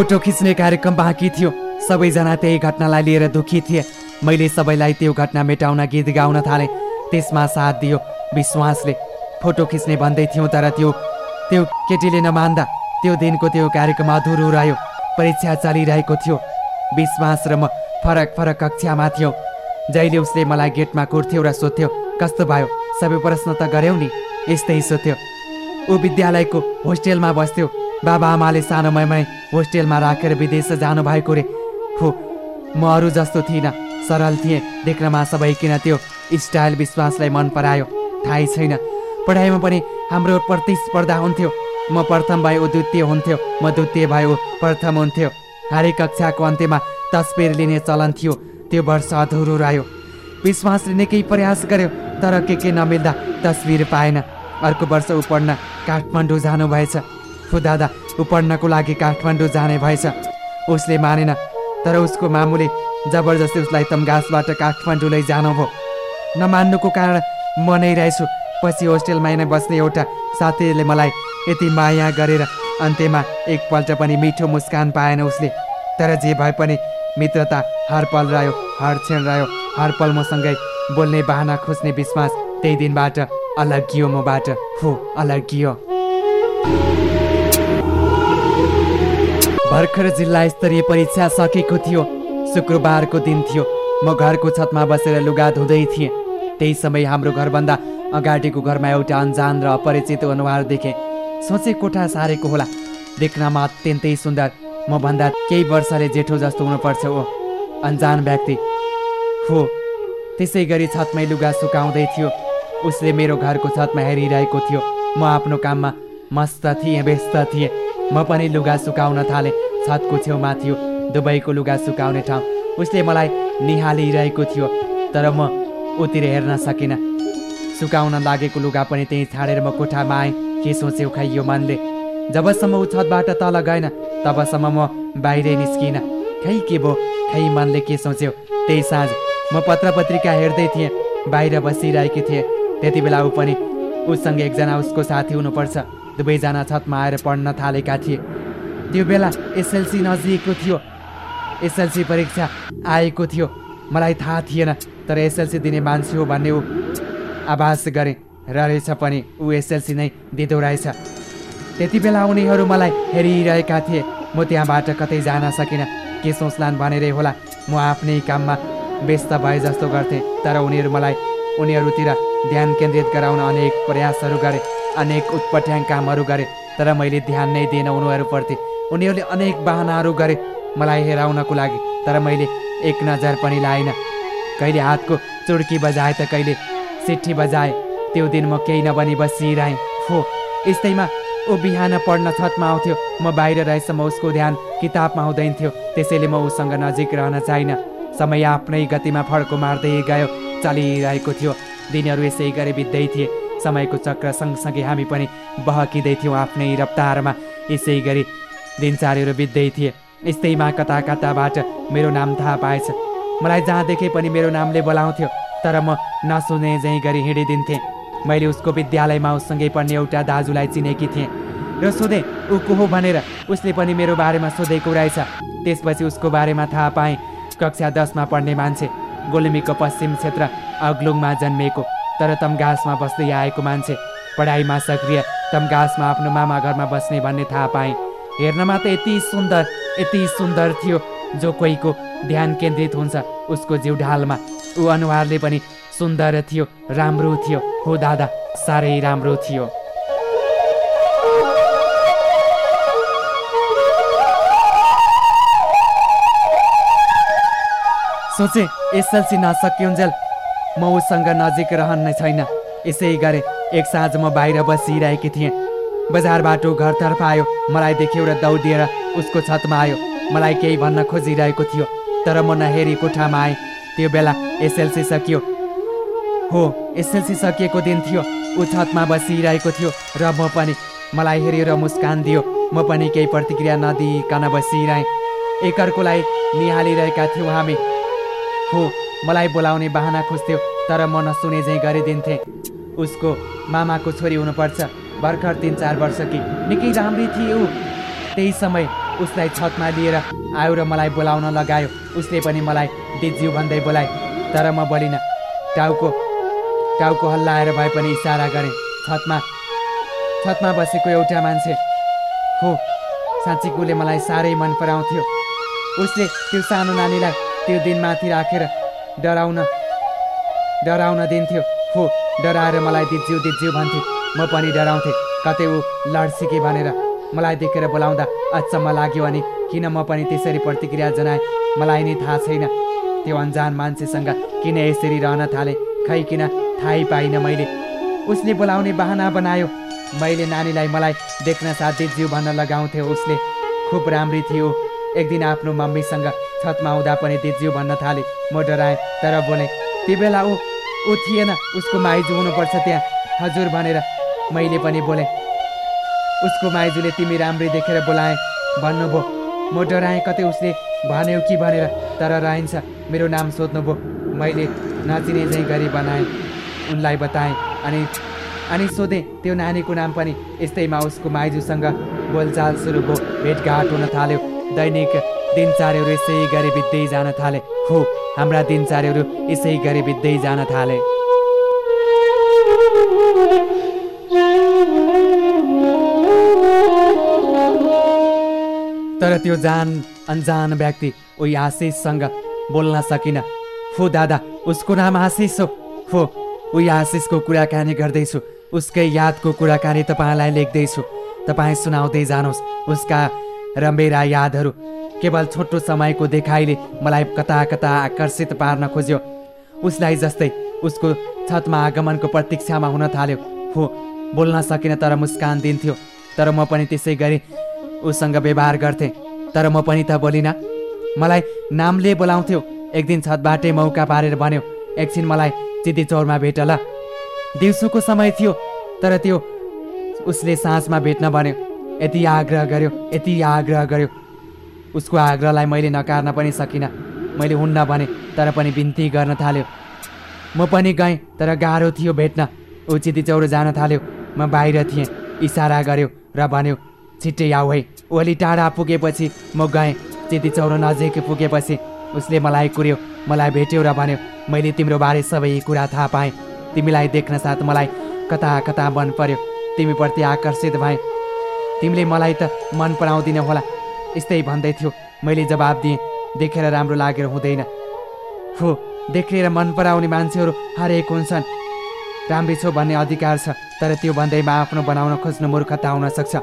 Photo खिच्ने कार्यक्रम बाँकी थियो। सबैजना त्यही घटनालाई लिएर दुखी थिए। मैले सबैलाई त्यो घटना मेटाउन गीत गाउन थालेँ। त्यसमा साथ दियो विश्वासले। फोटो खिच्ने भन्दै थियौँ तर त्यो त्यो केटीले नमान्दा। त्यो दिनको त्यो कार्यक्रम अधुरो रह्यो। परीक्षा चलिरहेको थियो। विश्वास र म फरक फरक कक्षामा थियौँ। जहिले उसले मलाई गेटमा कुर्थ्यो र सोध्थ्यो कस्तो भयो? सबै प्रश्न त गऱ्यौ नि? यस्तै सोध्थ्यो। ऊ विद्यालयको होस्टेलमा बस्थ्यो। बाबा आमाले सानोमैमै होस्टेलमा राखेर विदेश जानुभएको रे। हो म अरू जस्तो थिइनँ सरल थिएँ देख्नमा सबै किन त्यो स्टाइल विश्वासलाई मन परायो थाहै छैन। पढाइमा पनि हाम्रो प्रतिस्पर्धा हुन्थ्यो। म प्रथम भए ऊ द्वितीय हुन्थ्यो म द्वितीय भए ऊ प्रथम हुन्थ्यो। हरेक कक्षाको अन्त्यमा तस्बिर लिने चलन थियो त्यो वर्ष अधुरो रह्यो। विश्वासले निकै प्रयास गर्यो तर के के नमिल्दा तस्बिर पाएन। अर्को वर्ष ऊ पढ्न काठमाडौँ जानुभएछ। फु दादा ऊ पढ्नको लागि काठमाडौँ जाने भएछ। उसले मानेन तर उसको मामुले जबरजस्ती उसलाई तमघासबाट काठमाडौँ लैजानुभयो नमान्नुको कारण म नै रहेछु पछि होस्टेलमा नै बस्ने एउटा साथीले मलाई यति माया गरेर अन्त्यमा एकपल्ट पनि मिठो मुस्कान पाएन उसले। तर जे भए पनि मित्रता हर पल रह्यो हर क्षण रह्यो हर पल मसँगै बोल्ने बाहना खोज्ने विश्वास त्यही दिनबाट अलगियो मबाट। हो अलगियो। भर्खर जिल्ला स्तरीय परीक्षा सकेको थियो। शुक्रबारको दिन थियो। म घरको छतमा बसेर लुगा धुँदै थिएँ। त्यही समय हाम्रो घरभन्दा अगाडिको घरमा एउटा अन्जान र अपरिचित अनुहार देखेँ। सोचे कोठा सारेको होला? देख्नमा अत्यन्तै सुन्दर। मभन्दा केही वर्षले जेठो जस्तो हुनुपर्छ ओ अन्जान व्यक्ति। हो। त्यसै गरी छतमै लुगा सुकाउँदै थियो। उसले मेरो घरको छतमा हेरिरहेको थियो। म आफ्नो काममा मस्त थिएँ व्यस्त थिएँ। म पनि लुगा सुकाउन थालेँ। छतको छेउमा थियो दुबईको लुगा सुकाउने ठाउँ। उसले मलाई निहालिरहेको थियो तर म उतिर हेर्न सकिनँ। सुकाउन लागेको लुगा पनि त्यहीँ छाडेर म कोठामा आएँ। के सोच्यो खै यो मनले? जबसम्म ऊ छतबाट तल गएन तबसम्म म बाहिरै निस्किनँ। खै के भो खै मनले के सोच्यो? त्यही साँझ म पत्र पत्रिका हेर्दै थिएँ बाहिर बसिरहेकी थिएँ। त्यति बेला ऊ पनि उसँग एकजना उसको साथी हुनुपर्छ। दुवैजना छतमा आएर पढ्न थालेका थिए। त्यो बेला एसएलसी नजिकको थियो। एसएलसी परीक्षा आएको थियो। मलाई थाहा थिएन तर एसएलसी दिने मान्छे हो भन्ने ऊ आभास गरेँ। र रहेछ पनि ऊ एसएलसी नै दिँदो रहेछ। त्यति बेला उनीहरू मलाई हेरिरहेका थिए। म त्यहाँबाट कतै जान सकिनँ। के सोच्लान् भनेरै होला म आफ्नै काममा व्यस्त भए जस्तो गर्थेँ। तर उनीहरू मलाई उनीहरूतिर ध्यान केन्द्रित गराउन अनेक प्रयासहरू गरे। अनेक उत्पट्याङ कामहरू गरे तर मैले ध्यान नै दिएन उनीहरूप्रति उनीहरूले अनेक बाहनाहरू गरे मलाई हेराउनको लागि तर मैले एक नजर पनि लाइनँ। कहिले हातको चुड्की बजाए त कहिले सिट्ठी बजाए त्यो दिन म केही नबनी बसिरहेँ। हो यस्तैमा ऊ बिहान पढ्न छतमा आउँथ्यो। म बाहिर रहेसम्म उसको ध्यान किताबमा हुँदैन थियो त्यसैले म उसँग नजिक रहन चाहिनँ समय आफ्नै गतिमा फड्को मार्दै गयो चलिरहेको थियो। दिनहरू यसै गरी बित्दै थिए। समयको चक्र सँगसँगै हामी पनि बहकिँदै थियौँ आफ्नै रफ्तारमा। यसै गरी दिनचार्यहरू बित्दै थिए। यस्तैमा कता कताबाट मेरो नाम थाहा पाएछ। मलाई जहाँ देखे पनि मेरो नामले बोलाउँथ्यो तर म नसुने झैँ गरी हिँडिदिन्थेँ। मैले उसको विद्यालयमा उसँगै पढ्ने एउटा दाजुलाई चिनेकी थिएँ। र सोधेँ ऊ को हो भनेर? उसले पनि मेरो बारेमा सोधेको रहेछ। त्यसपछि उसको बारेमा थाहा पाएँ कक्षा दसमा पढ्ने मान्छे गोलुमीको पश्चिम क्षेत्र अग्लुङमा जन्मिएको तर तमघासमा बस्दै आएको मान्छे पढाइमा सक्रिय तमघासमा आफ्नो मामा घरमा बस्ने भन्ने थाहा पाएँ। हेर्नमा त यति सुन्दर यति सुन्दर थियो जो कोहीको ध्यान केन्द्रित हुन्छ उसको जिउ ढालमा ऊ अनुहारले पनि सुन्दर थियो राम्रो थियो। हो दादा साह्रै राम्रो थियो। सोचे एसएलसी नसकिउन्जेल म उसँग नजिक रहने छैन। यसै गरे एक साँझ म बाहिर बसिरहेकी थिएँ। बजार बाटो घरतर्फ आयो। मलाई देख्यो र दौडिएर उसको छतमा आयो। मलाई केही भन्न खोजिरहेको थियो तर म नहेरी कोठामा आएँ। त्यो बेला एसएलसी सकियो। हो एसएलसी सकिएको दिन थियो। ऊ छतमा बसिरहेको थियो र म पनि। मलाई हेरेर मुस्कान दियो। म पनि केही प्रतिक्रिया नदिइकन बसिरहेँ। एकअर्कोलाई निहालिरहेका थियौँ हामी। हो मलाई बोलाउने बाहना खोज्थ्यो। तर म नसुने झैँ गरिदिन्थेँ। उसको मामाको छोरी हुनुपर्छ। भर्खर तिन चार वर्ष कि निकै राम्री थिए ऊ त्यही समय उसलाई छतमा लिएर आयो र मलाई बोलाउन लगायो। उसले पनि मलाई दिज्यू भन्दै बोलाए तर म बोलिनँ। टाउको टाउको हल्लाएर भए पनि इसारा गरेँ। छतमा छतमा बसेको एउटा मान्छे हो। साँच्चीकोले मलाई साह्रै मन पराउँथ्यो। उसले त्यो सानो नानीलाई त्यो दिनमाथि राखेर डराउन डराउन दिन्थ्यो। हो डराएर मलाई दिज्यू दिज्यू भन्थे। म पनि डराउँथेँ। कतै ऊ लड्सिके भनेर मलाई देखेर बोलाउँदा अचम्म लाग्यो अनि किन म पनि त्यसरी प्रतिक्रिया जनाएँ? मलाई नै थाहा छैन। त्यो अन्जान मान्छेसँग किन यसरी रहन थालेँ? खै किन थाहै पाइनँ मैले? उसले बोलाउने बाहना बनायो। मैले नानीलाई मलाई देख्न साथ दिज्यू भन्न लगाउँथेँ। उसले खुब राम्री थियो। एक दिन आफ्नो मम्मीसँग छतमा आउँदा पनि दिज्यू भन्न थालेँ। म डराएँ तर बोलेँ त्यो बेला ऊ ऊ थिएन। उसको माइजू हुनुपर्छ त्यहाँ। हजुर भनेर मैले पनि बोलेँ। उसको माइजूले तिमी राम्री देखेर बोलाएँ। भन्नुभयो म डराएँ कतै उसले भन्यो कि भनेर। तर रहन्छ मेरो नाम सोध्नुभयो। मैले नचिने चाहिँ गरी बनाएँ उनलाई बताएँ। अनि अनि सोधेँ त्यो नानीको नाम पनि यस्तैमा उसको माइजूसँग बोलचाल सुरु भयो। भेटघाट हुन थाल्यो। दैनिक दिनचार्यहरू यसै गरी बित्दै जान थाले। हो हाम्रा दिनचार्यहरू यसै गरी बित्दै जान थाले। तर त्यो जान अन्जान व्यक्ति उही आशिषसँग बोल्न सकिन। फु दादा उसको नाम आशिष हो। हो उही आशिषको कुराकानी गर्दैछु। उसकै यादको कुराकानी तपाईँलाई लेख्दैछु। तपाईँ सुनाउँदै जानुहोस्। उसका र मेरा यादहरू केवल छोटो समयको देखाइले मलाई कता कता आकर्षित पार्न खोज्यो। उसलाई जस्तै उसको छतमा आगमनको प्रतीक्षामा हुन थाल्यो। हो बोल्न सकिनँ तर मुस्कान दिन्थ्यो तर म पनि त्यसै गरी उसँग व्यवहार गर्थेँ। तर म पनि त बोलिनँ मलाई नामले बोलाउँथ्यो। एक दिन छतबाटै मौका पारेर भन्यो एकछिन मलाई चिती चौरमा भेट ल। दिउँसोको समय थियो तर त्यो उसले साँझमा भेट्न भन्यो यति आग्रह गर्यो यति आग्रह गर्यो। उसको आग्रहलाई मैले नकार्न पनि सकिनँ। मैले हुन्न भने तर पनि बिन्ती गर्न थाल्यो। म पनि गएँ तर गाह्रो थियो भेट्न। ऊ चिती चौरो जान थाल्यो। म बाहिर थिएँ इसारा गर्यो र भन्यो छिट्टै आऊ है। अलि टाढा पुगेपछि म गएँ। चिती चौरो नजिक पुगेपछि उसले मलाई कुर्यो मलाई भेट्यो र भन्यो मैले तिम्रो बारे सबै कुरा थाहा पाएँ। तिमीलाई देख्न साथ मलाई कता कता मन पर्यो। तिमीप्रति आकर्षित भएँ। तिमीले मलाई त मन पराउँदिन होला। यस्तै भन्दै थियो। मैले जवाब दिएँ देखेर राम्रो लागेर हुँदैन। हो देखेर मन पराउने मान्छेहरू हरेक हुन्छन्। राम्री छौ भन्ने अधिकार छ तर त्यो भन्दैमा आफ्नो बनाउन खोज्नु मूर्खता हुन सक्छ।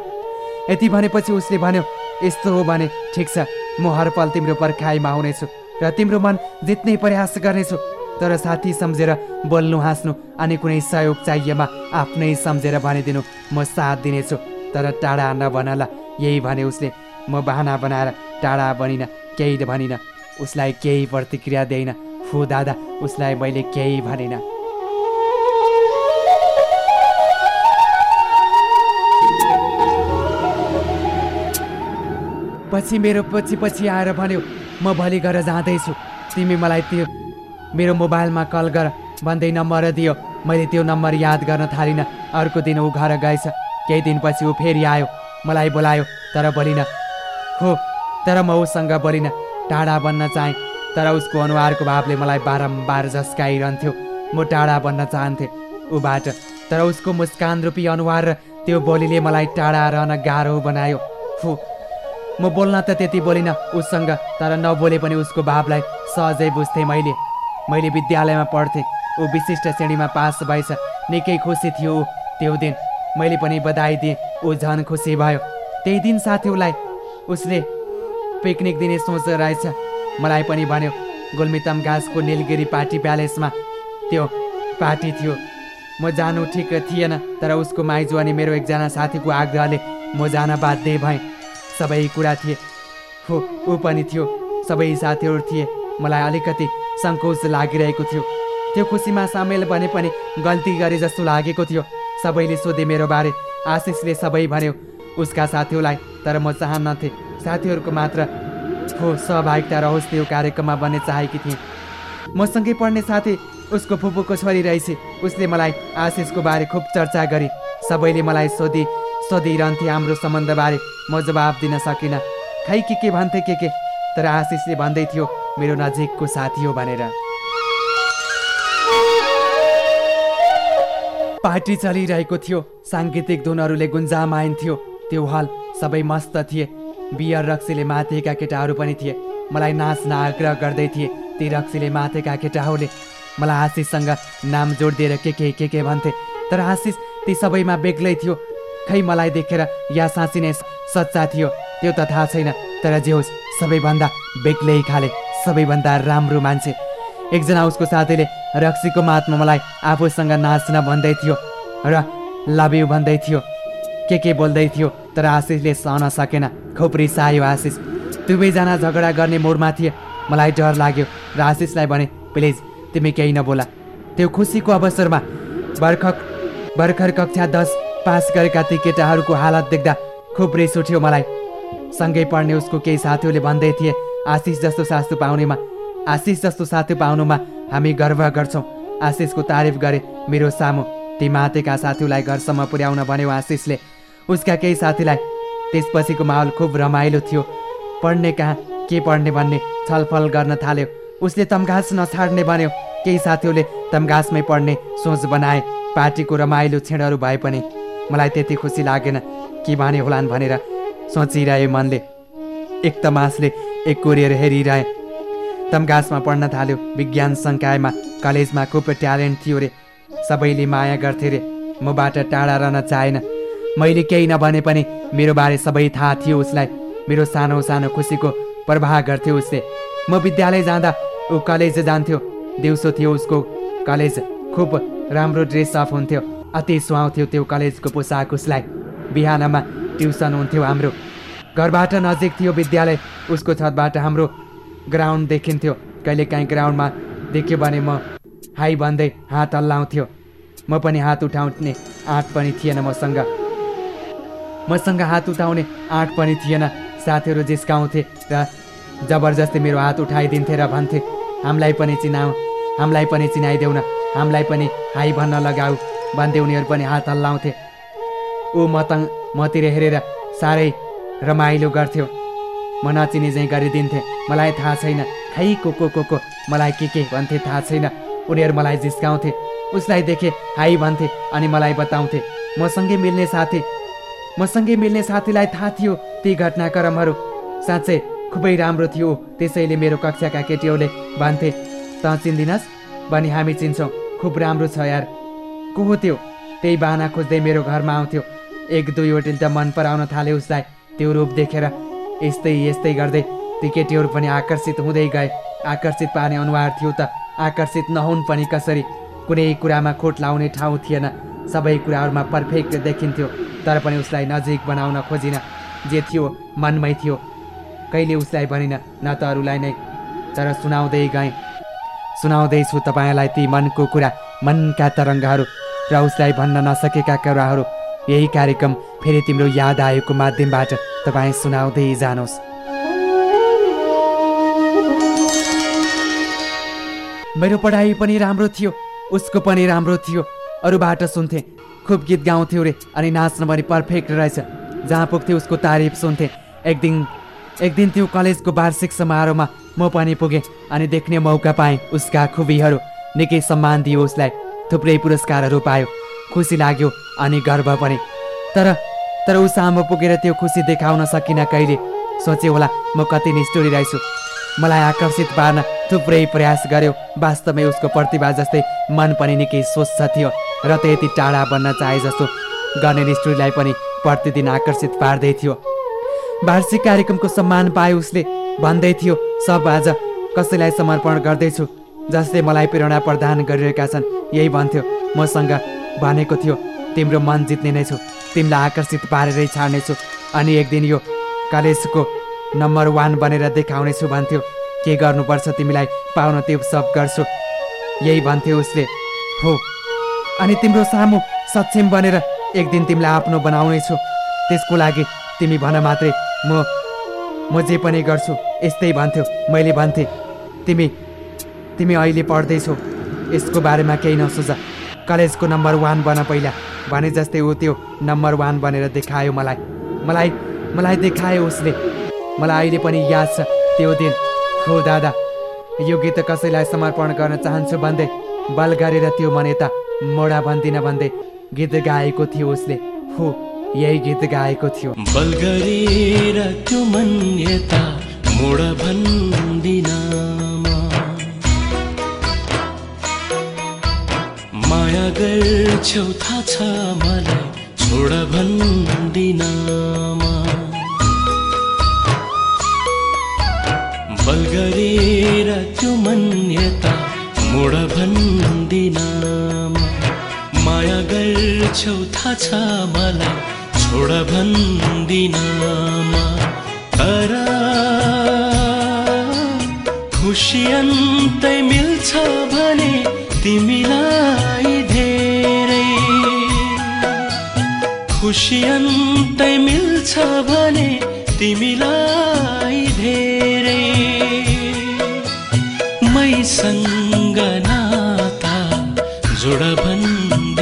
यति भनेपछि उसले भन्यो यस्तो हो भने ठिक छ म हर पल तिम्रो पर्खाइमा हुनेछु र तिम्रो मन जित्ने प्रयास गर्नेछु। तर साथी सम्झेर बोल्नु हाँस्नु अनि कुनै सहयोग चाहिएमा आफ्नै सम्झेर भनिदिनु म साथ दिनेछु तर टाढा नभनला यही भने उसले म बाहना बनाएर टाढा बनिनँ केही भनिनँ। उसलाई केही प्रतिक्रिया दिइन। फु दादा उसलाई मैले केही भनिनँ। पछि मेरो पछि पछि आएर भन्यो म भोलि गएर जाँदैछु। तिमी मलाई त्यो मेरो मोबाइलमा कल गर। भन्दै नम्बर दियो। मैले त्यो नम्बर याद गर्न थालिनँ। अर्को दिन ऊ घर गएछ। केही दिनपछि ऊ फेरि आयो। मलाई बोलायो तर बोलिनँ। हो तर म उसँग बोलिनँ टाढा बन्न चाहेँ तर उसको अनुहारको भावले मलाई बारम्बार झस्काइरहन्थ्यो। म टाढा बन्न चाहन्थेँ ऊबाट तर उसको मुस्कान रूपी अनुहार र त्यो बोलीले मलाई टाढा रहन गाह्रो बनायो। फु म बोल्न त त्यति बोलिनँ उसँग तर नबोले पनि उसको भावलाई सहजै बुझ्थेँ मैले। मैले विद्यालयमा पढ्थेँ ऊ विशिष्ट श्रेणीमा पास भएछ निकै खुसी थियो त्यो दिन। मैले पनि बधाई दिएँ ऊ झन् खुसी भयो। त्यही दिन साथी उसलाई उसले पिकनिक दिने सोच रहेछ। मलाई पनि भन्यो गुल्मितम घाँसको निलगिरी पार्टी प्यालेसमा त्यो पार्टी थियो। म जानु ठिक थिएन तर उसको माइजू अनि मेरो एकजना साथीको आग्रहले म जान बाध्य भएँ। सबै कुरा थिए। हो ऊ पनि थियो। सबै साथीहरू थिए। मलाई अलिकति सङ्कोच लागिरहेको थियो। त्यो खुसीमा सामेल भने पनि गल्ती गरे जस्तो लागेको थियो। सबैले सोधे मेरो बारे। आशिषले सबै भन्यो उसका साथीहरूलाई तर म चाहन्नथेँ साथीहरूको मात्र हो सहभागिता रहोस् त्यो कार्यक्रममा बन्ने चाहेकी थिएँ। मसँगै पढ्ने साथी उसको फुपूको छोरी रहेछ। उसले मलाई आशिषको बारे खुब चर्चा गरे। सबैले मलाई सोधि सोधिरहन्थे हाम्रो सम्बन्धबारे। म जवाब दिन सकिनँ। खै के के भन्थे के के? तर आशिषले भन्दै थियो मेरो नजिकको साथी हो भनेर। पार्टी चलिरहेको थियो। साङ्गीतिक धुनहरूले गुन्जामाइन्थ्यो त्यो हल सबै मस्त थिए। बियर रक्सीले माथेका केटाहरू पनि थिए। मलाई नाच्न आग्रह गर्दै थिए ती रक्सीले माथेका केटाहरूले। मलाई आशिषसँग नाम जोडिदिएर के के के के भन्थे। तर आशिष ती सबैमा बेग्लै थियो। खै मलाई देखेर या साँच्ची सच्चा थियो त्यो त थाहा छैन। तर जे होस् सबैभन्दा बेग्लै खाले सबैभन्दा राम्रो मान्छे। एकजना उसको साथीले रक्सीको मातमा मलाई आफूसँग नाच्न भन्दै थियो र लभ भन्दै थियो। के के बोल्दै थियो तर आशिषले सहन सकेन। खुब रिसायो आशिष दुवैजना झगडा गर्ने मोडमा थिए। मलाई डर लाग्यो र आशिषलाई भने प्लिज तिमी केही नबोला। त्यो खुसीको अवसरमा भर्खर भर्खर कक्षा दस पास गरेका ती केटाहरूको हालत देख्दा खुब रिस उठ्यो मलाई। सँगै पढ्ने उसको केही साथीहरूले भन्दै थिए आशिष जस्तो सासु पाउनेमा आशिष जस्तो साथी पाउनुमा हामी गर्व गर्छौँ। आशिषको तारिफ गरे मेरो सामु ती मातेका साथीलाई घरसम्म पुर्याउन भन्यो आशिषले। उसका केही साथीलाई। त्यसपछिको माहौल खुब रमाइलो थियो। पढ्ने कहाँ के पढ्ने भन्ने छलफल गर्न थाल्यो। उसले तमघास नछाड्ने भन्यो। केही साथीहरूले तमघासमै पढ्ने सोच बनाए। पार्टीको रमाइलो छेडहरू भए पनि मलाई त्यति खुसी लागेन। के भने होलान् भनेर सोचिरहे मनले। एक तमासले एक कोरियर हेरिरहे। तमघासमा पढ्न थाल्यो। विज्ञान सङ्कायमा कलेजमा खुब ट्यालेन्ट थियो रे। सबैले माया गर्थे रे। मबाट टाढा रहन चाहेन। मैले केही नभने पनि मेरो बारे सबै थाहा थियो उसलाई। मेरो सानो सानो खुसीको प्रवाह गर्थ्यो उसले। म विद्यालय जाँदा ऊ कलेज जान्थ्यो। दिउँसो थियो उसको कलेज। खुब राम्रो ड्रेस अप हुन्थ्यो। अति सुहाउँथ्यो त्यो कलेजको पोसाक उसलाई। बिहानमा ट्युसन हुन्थ्यो हाम्रो। घरबाट नजिक थियो विद्यालय। उसको छतबाट हाम्रो ग्राउन्ड देखिन्थ्यो। कहिलेकाहीँ ग्राउन्डमा देख्यो भने म हाई भन्दै हात हल्लाउँथ्यो। म पनि हात उठाउने आँट पनि थिएन मसँग। मसँग हात उठाउने आँट पनि थिएन। साथीहरू जिस्काउँथे र जबरजस्ती मेरो हात उठाइदिन्थे र भन्थे हामीलाई पनि चिनाऊ हामीलाई पनि चिनाइदेऊ न हामीलाई पनि हाई भन्न लगाऊ। भन्दै उनीहरू पनि हात हल्लाउँथे। ऊ म त मतिर हेरेर साह्रै रमाइलो गर्थ्यो। म नचिने चाहिँ गरिदिन्थे मलाई थाहा छैन खै को को को को मलाई के के भन्थे थाहा छैन। उनीहरू मलाई जिस्काउँथे उसलाई देखे हाई भन्थे अनि मलाई बताउँथे मसँगै मिल्ने साथी मसँगै मिल्ने साथीलाई थाहा थियो ती घटनाक्रमहरू। साँच्चै खुबै राम्रो थियो त्यसैले मेरो कक्षाका केटीहरूले भन्थे त चिन्दिनस्? भनी हामी चिन्छौँ। खुब राम्रो छ यार। को हो त्यो? त्यही बाहना खोज्दै मेरो घरमा आउँथ्यो। एक दुईवटा त मन पराउन थाले उसलाई। त्यो रूप देखेर यस्तै यस्तै गर्दै ती केटीहरू पनि आकर्षित हुँदै गए। आकर्षित पार्ने अनुहार थियो त। आकर्षित नहुन् पनि कसरी? कुनै कुरामा खोट लाउने ठाउँ थिएन। सबै कुराहरूमा पर्फेक्ट देखिन्थ्यो। तर पनि उसलाई नजिक बनाउन खोजिन जे थियो मनमै थियो। कहिले उसलाई भनिन न त अरूलाई नै। तर सुनाउँदै गएँ। सुनाउँदैछु तपाईँलाई ती मनको कुरा मनका तरङ्गहरू र उसलाई भन्न नसकेका कुराहरू। यही कार्यक्रम फेरि तिम्रो याद आएको माध्यमबाट तपाईँ सुनाउँदै जानुहोस्। मेरो पढाइ पनि राम्रो थियो उसको पनि राम्रो थियो। अरूबाट सुन्थे। खुब गीत गाउँथ्यो रे अनि नाच्न पनि पर्फेक्ट रहेछ। जहाँ पुग्थ्यो उसको तारिफ सुन्थे। एक दिन एक दिन त्यो कलेजको वार्षिक समारोहमा म पनि पुगेँ अनि देख्ने मौका पाएँ उसका खुबीहरू। निकै सम्मान दियो उसलाई थुप्रै पुरस्कारहरू पायो। खुसी लाग्यो अनि गर्व पनि। तर तर ऊ सामु पुगेर त्यो खुसी देखाउन सकिनँ कहिले? सोचे होला म कति निष्ठुरी रहेछु। मलाई आकर्षित पार्न थुप्रै प्रयास गर्यो। वास्तवमै उसको प्रतिभा जस्तै मन पनि निकै स्वच्छ थियो र त यति टाढा बन्न चाहे जस्तो गर्ने निष्ठुरीलाई पनि प्रतिदिन आकर्षित पार्दै थियो। वार्षिक कार्यक्रमको सम्मान पायो उसले। भन्दै थियो सब आज कसैलाई समर्पण गर्दैछु जसले मलाई प्रेरणा प्रदान गरिरहेका छन्। यही भन्थ्यो मसँग भनेको थियो तिम्रो मन जित्ने नै छु तिमीलाई आकर्षित पारेरै छाड्नेछु अनि एक दिन यो कलेजको नम्बर वान बनेर देखाउनेछु भन्थ्यो। के गर्नुपर्छ तिमीलाई पाउन त्यो सब गर्छु? यही भन्थ्यो उसले। हो। अनि तिम्रो सामु सक्षम बनेर एक दिन तिमीलाई आफ्नो बनाउनेछु। त्यसको लागि तिमी भन मात्रै म म जे पनि गर्छु यस्तै भन्थ्यो। मैले भन्थेँ तिमी तिमी अहिले पढ्दैछौ। यसको बारेमा केही नसोच कलेजको नम्बर वान बन पहिला। भने जस्तै ऊ त्यो नम्बर वान बनेर देखायो मलाई। मलाई मलाई देखायो उसले। मलाई अहिले पनि याद छ त्यो दिन। हो दादा यो गीत कसैलाई समर्पण गर्न चाहन्छु भन्दै बल गरेर त्यो मनेता मोडा भन्दिन भन्दै गीत गाएको थियो उसले। हो यही गीत गाएको थियो। बल गरेर माया छ मलाई छोड भन्दिनमा बल गरेर त्यो मन्यता मोड भन्दिनमा माया गर्छौ थाहा छ मलाई छोड भन्दिनमा तर खुसी अन्तै मिल्छ भने तिमीलाई धेरै खुसी अन्तै मिल्छ भने तिमीलाई भन्